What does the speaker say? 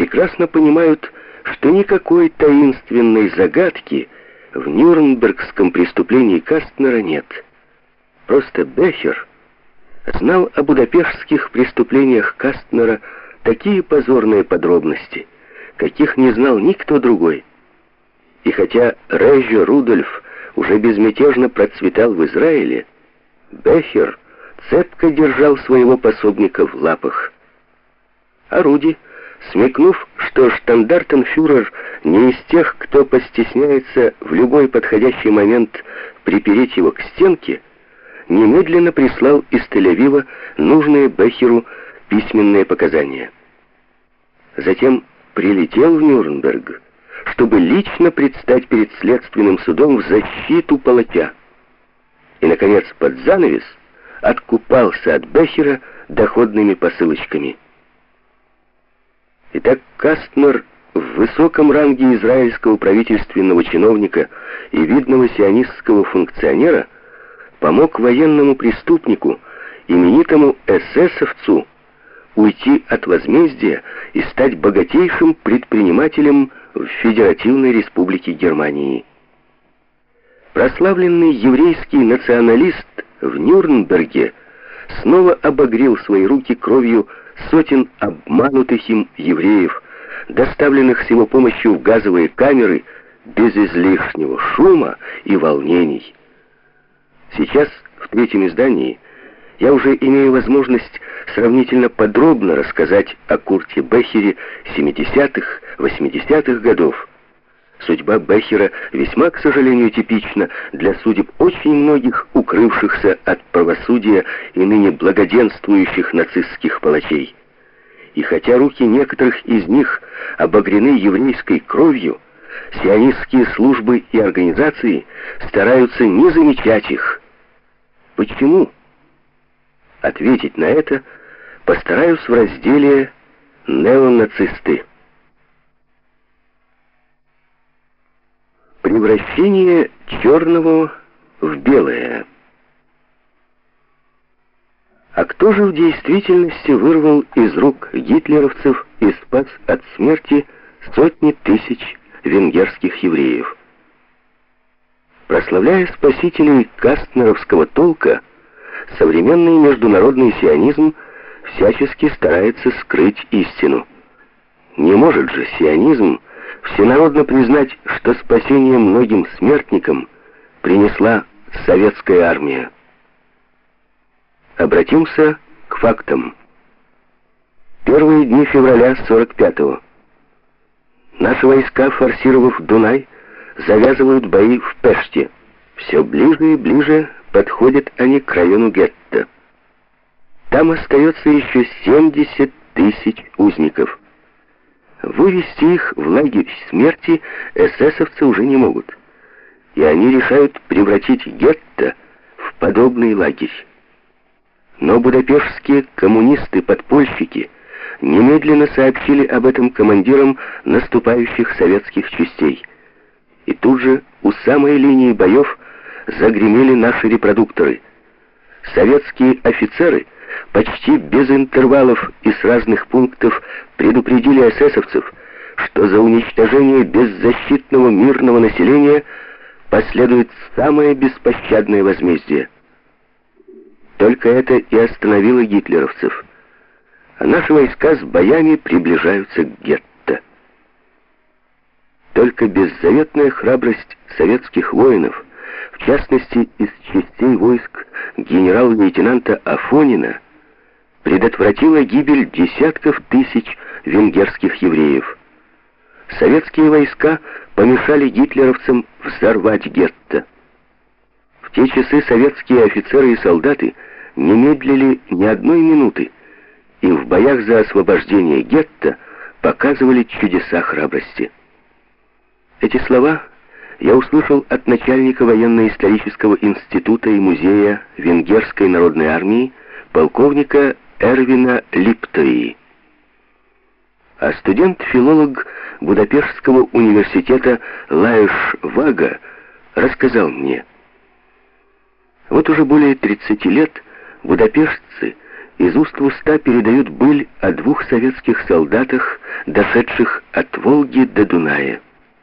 прекрасно понимают, что никакой таинственной загадки в Нюрнбергском преступлении Кастнера нет. Просто Бехер знал о будапештских преступлениях Кастнера такие позорные подробности, каких не знал никто другой. И хотя Режо Рудольф уже безмятежно процветал в Израиле, Бехер цепко держал своего пособника в лапах. А Руди, смекнув, что штандартенфюрер не из тех, кто постесняется в любой подходящий момент припереть его к стенке, немедленно прислал из Тель-Авива нужные Бехеру письменные показания. Затем прилетел в Нюрнберг, чтобы лично предстать перед следственным судом в защиту палача. И, наконец, под занавес откупался от Бехера доходными посылочками. Итак, Кастнер в высоком ранге израильского правительственного чиновника и видного сионистского функционера помог военному преступнику, именитому эсэсовцу, уйти от возмездия и стать богатейшим предпринимателем в Федеративной Республике Германии. Прославленный еврейский националист в Нюрнберге снова обогрел свои руки кровью сотен обманутых им евреев, доставленных с его помощью в газовые камеры без излишнего шума и волнений. Сейчас в третьем издании я уже имею возможность сравнительно подробно рассказать о Курте Бехере 70-х, 80-х годов. Судьба Бехера весьма, к сожалению, типична для судеб очень многих укрывшихся от правосудия и ныне благоденствующих нацистских палачей. И хотя руки некоторых из них обогрены еврейской кровью, сионистские службы и организации стараются не замечать их. Почему? Ответить на это постараюсь в разделе «Неонацисты». Превращение черного в белое. А кто же в действительности вырвал из рук гитлеровцев и спас от смерти сотни тысяч венгерских евреев? Прославляя спасителей кастнеровского толка, современный международный сионизм всячески старается скрыть истину. Не может же сионизм всенародно признать, что спасение многим смертникам принесла советская армия. Обратимся к фактам. Первые дни февраля 45-го. Наши войска, форсировав Дунай, завязывают бои в Пеште. Все ближе и ближе подходят они к району гетто. Там остается еще 70 тысяч узников. Вывести их в лагерь смерти эсэсовцы уже не могут. И они решают превратить гетто в подобный лагерь. Но будапештские коммунисты-подпольщики немедленно сообщили об этом командирам наступающих советских частей. И тут же у самой линии боев загремели наши репродукторы. Советские офицеры почти без интервалов и с разных пунктов предупредили эсэсовцев, что за уничтожение беззащитного мирного населения последует самое беспощадное возмездие. Только это и остановило гитлеровцев. А наши войска с боями приближаются к гетто. Только беззаветная храбрость советских воинов — в частности из частей войск генерал-лейтенанта Афонина, предотвратила гибель десятков тысяч венгерских евреев. Советские войска помешали гитлеровцам взорвать гетто. В те часы советские офицеры и солдаты не медлили ни одной минуты, и в боях за освобождение гетто показывали чудеса храбрости. Эти слова я услышал от начальника военно-исторического института и музея Венгерской народной армии полковника Эрвина Липтои. А студент-филолог Будапештского университета Лаеш Вага рассказал мне, вот уже более 30 лет будапештцы из уст в уста передают быль о двух советских солдатах, дошедших от Волги до Дуная.